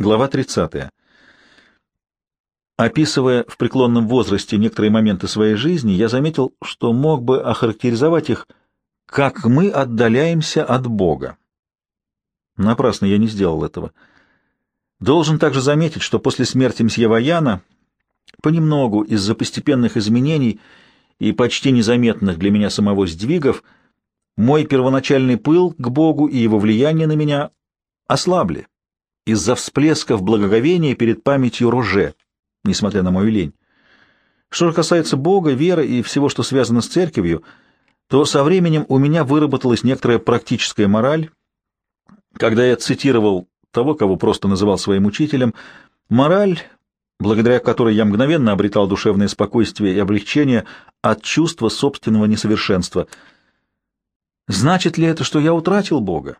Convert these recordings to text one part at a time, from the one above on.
Глава 30. Описывая в преклонном возрасте некоторые моменты своей жизни, я заметил, что мог бы охарактеризовать их, как мы отдаляемся от Бога. Напрасно я не сделал этого. Должен также заметить, что после смерти мсье Ваяна, понемногу из-за постепенных изменений и почти незаметных для меня самого сдвигов, мой первоначальный пыл к Богу и его влияние на меня ослабли из-за всплесков благоговения перед памятью Роже, несмотря на мою лень. Что же касается Бога, веры и всего, что связано с церковью, то со временем у меня выработалась некоторая практическая мораль. Когда я цитировал того, кого просто называл своим учителем, мораль, благодаря которой я мгновенно обретал душевное спокойствие и облегчение от чувства собственного несовершенства. Значит ли это, что я утратил Бога?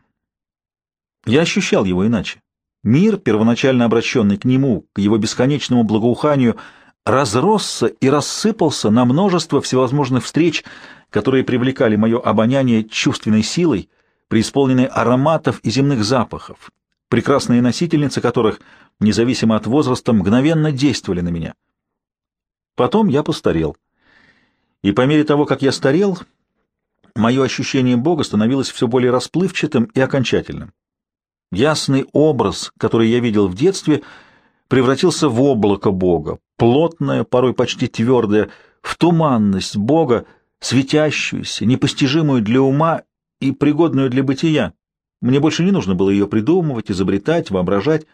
Я ощущал его иначе. Мир, первоначально обращенный к нему, к его бесконечному благоуханию, разросся и рассыпался на множество всевозможных встреч, которые привлекали мое обоняние чувственной силой, преисполненной ароматов и земных запахов, прекрасные носительницы которых, независимо от возраста, мгновенно действовали на меня. Потом я постарел. И по мере того, как я старел, мое ощущение Бога становилось все более расплывчатым и окончательным. Ясный образ, который я видел в детстве, превратился в облако Бога, плотное, порой почти твердое, в туманность Бога, светящуюся, непостижимую для ума и пригодную для бытия. Мне больше не нужно было ее придумывать, изобретать, воображать.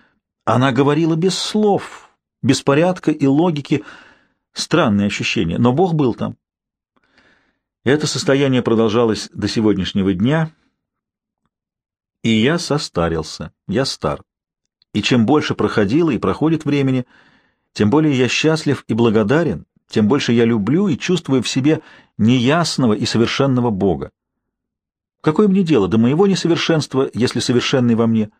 Она говорила без слов, без порядка и логики. Странное ощущение, но Бог был там. Это состояние продолжалось до сегодняшнего дня — и я состарился, я стар. И чем больше проходило и проходит времени, тем более я счастлив и благодарен, тем больше я люблю и чувствую в себе неясного и совершенного Бога. Какое мне дело до моего несовершенства, если совершенный во мне?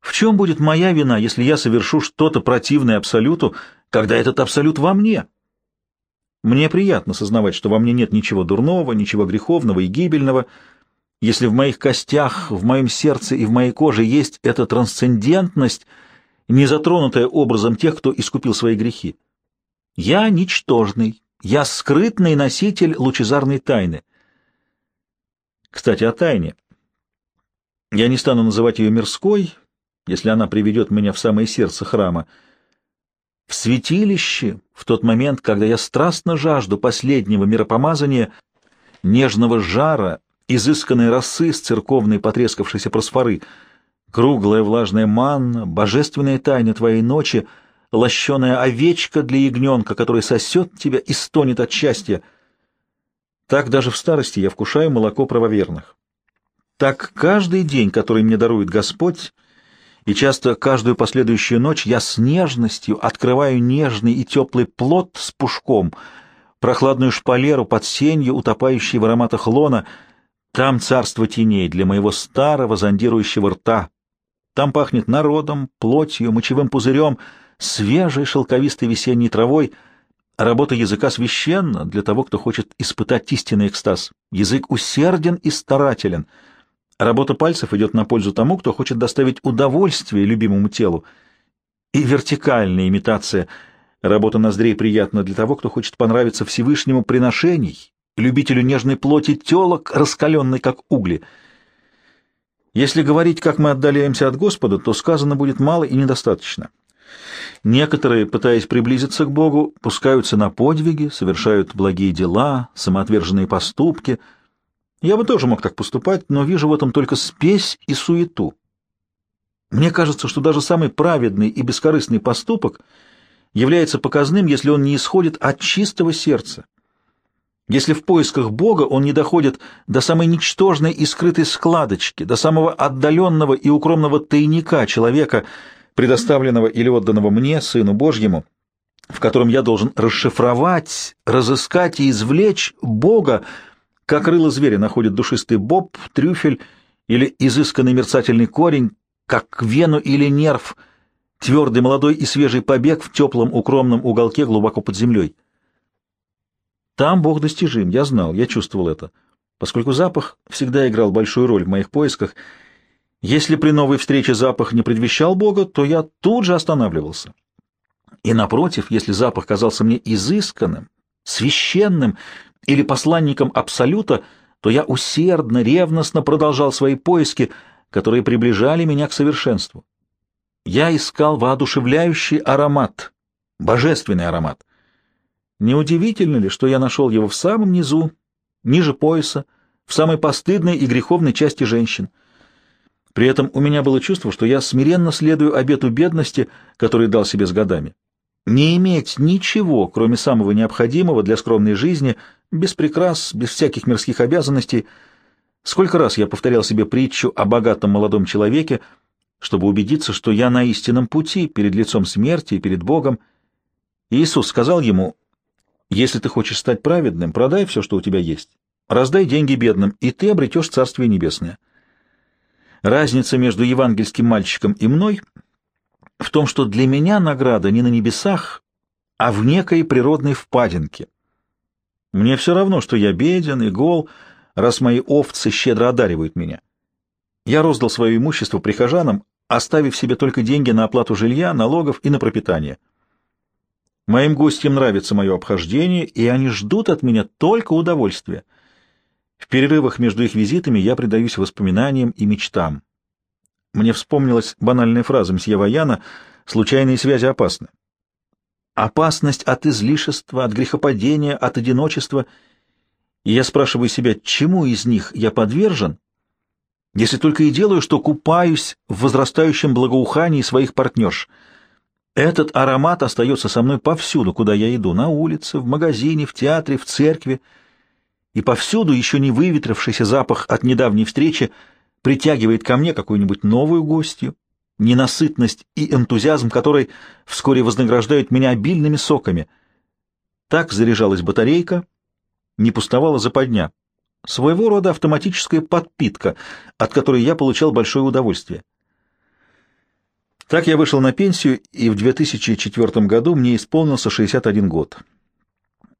В чем будет моя вина, если я совершу что-то противное Абсолюту, когда этот Абсолют во мне? Мне приятно сознавать, что во мне нет ничего дурного, ничего греховного и гибельного, если в моих костях, в моем сердце и в моей коже есть эта трансцендентность, не затронутая образом тех, кто искупил свои грехи. Я ничтожный, я скрытный носитель лучезарной тайны. Кстати, о тайне. Я не стану называть ее мирской, если она приведет меня в самое сердце храма. В святилище, в тот момент, когда я страстно жажду последнего миропомазания, нежного жара изысканной росы с церковной потрескавшейся просфоры, круглая влажная манна, божественная тайна твоей ночи, лощеная овечка для ягненка, который сосет тебя и стонет от счастья. Так даже в старости я вкушаю молоко правоверных. Так каждый день, который мне дарует Господь, и часто каждую последующую ночь я с нежностью открываю нежный и теплый плод с пушком, прохладную шпалеру под сенью, утопающей в ароматах лона — там царство теней для моего старого зондирующего рта. Там пахнет народом, плотью, мочевым пузырем, свежей шелковистой весенней травой. Работа языка священна для того, кто хочет испытать истинный экстаз. Язык усерден и старателен. Работа пальцев идет на пользу тому, кто хочет доставить удовольствие любимому телу. И вертикальная имитация. Работа ноздрей приятна для того, кто хочет понравиться Всевышнему приношений любителю нежной плоти телок, раскаленной как угли. Если говорить, как мы отдаляемся от Господа, то сказано будет мало и недостаточно. Некоторые, пытаясь приблизиться к Богу, пускаются на подвиги, совершают благие дела, самоотверженные поступки. Я бы тоже мог так поступать, но вижу в этом только спесь и суету. Мне кажется, что даже самый праведный и бескорыстный поступок является показным, если он не исходит от чистого сердца, если в поисках Бога он не доходит до самой ничтожной и скрытой складочки, до самого отдаленного и укромного тайника человека, предоставленного или отданного мне, Сыну Божьему, в котором я должен расшифровать, разыскать и извлечь Бога, как рыло зверя находит душистый боб, трюфель или изысканный мерцательный корень, как вену или нерв, твердый молодой и свежий побег в теплом укромном уголке глубоко под землей. Там Бог достижим, я знал, я чувствовал это, поскольку запах всегда играл большую роль в моих поисках. Если при новой встрече запах не предвещал Бога, то я тут же останавливался. И напротив, если запах казался мне изысканным, священным или посланником Абсолюта, то я усердно, ревностно продолжал свои поиски, которые приближали меня к совершенству. Я искал воодушевляющий аромат, божественный аромат. Неудивительно ли, что я нашел его в самом низу, ниже пояса, в самой постыдной и греховной части женщин. При этом у меня было чувство, что я смиренно следую обету бедности, который дал себе с годами. Не иметь ничего, кроме самого необходимого для скромной жизни, без прикрас, без всяких мирских обязанностей. Сколько раз я повторял себе притчу о богатом молодом человеке, чтобы убедиться, что я на истинном пути перед лицом смерти и перед Богом. Иисус сказал ему, «Если ты хочешь стать праведным, продай все, что у тебя есть, раздай деньги бедным, и ты обретешь Царствие Небесное». Разница между евангельским мальчиком и мной в том, что для меня награда не на небесах, а в некой природной впадинке. Мне все равно, что я беден и гол, раз мои овцы щедро одаривают меня. Я роздал свое имущество прихожанам, оставив себе только деньги на оплату жилья, налогов и на пропитание. Моим гостям нравится мое обхождение, и они ждут от меня только удовольствия. В перерывах между их визитами я предаюсь воспоминаниям и мечтам. Мне вспомнилась банальная фраза мсье Ваяна «случайные связи опасны». Опасность от излишества, от грехопадения, от одиночества. И я спрашиваю себя, чему из них я подвержен, если только и делаю, что купаюсь в возрастающем благоухании своих партнерш. Этот аромат остается со мной повсюду, куда я иду, на улице, в магазине, в театре, в церкви, и повсюду еще не выветрившийся запах от недавней встречи притягивает ко мне какую-нибудь новую гостью, ненасытность и энтузиазм которой вскоре вознаграждают меня обильными соками. Так заряжалась батарейка, не пустовала западня. Своего рода автоматическая подпитка, от которой я получал большое удовольствие. Так я вышел на пенсию, и в 2004 году мне исполнился 61 год.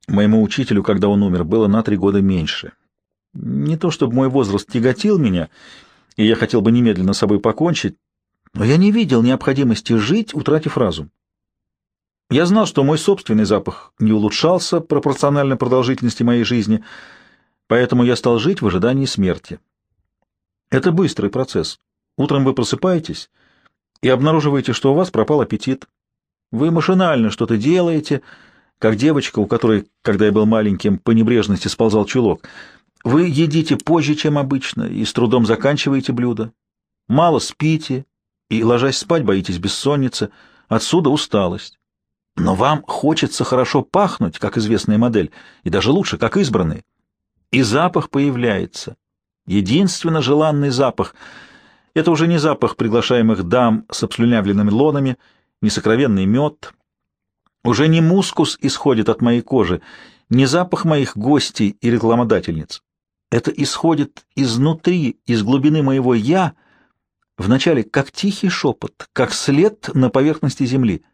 Моему учителю, когда он умер, было на три года меньше. Не то чтобы мой возраст тяготил меня, и я хотел бы немедленно с собой покончить, но я не видел необходимости жить, утратив разум. Я знал, что мой собственный запах не улучшался пропорционально продолжительности моей жизни, поэтому я стал жить в ожидании смерти. Это быстрый процесс. Утром вы просыпаетесь и обнаруживаете, что у вас пропал аппетит. Вы машинально что-то делаете, как девочка, у которой, когда я был маленьким, по небрежности сползал чулок. Вы едите позже, чем обычно, и с трудом заканчиваете блюдо. Мало спите, и, ложась спать, боитесь бессонницы, отсюда усталость. Но вам хочется хорошо пахнуть, как известная модель, и даже лучше, как избранный. И запах появляется. Единственно желанный запах. Это уже не запах приглашаемых дам с обслюнявленными лонами, не сокровенный мед. Уже не мускус исходит от моей кожи, не запах моих гостей и рекламодательниц. Это исходит изнутри, из глубины моего «я», вначале как тихий шепот, как след на поверхности земли.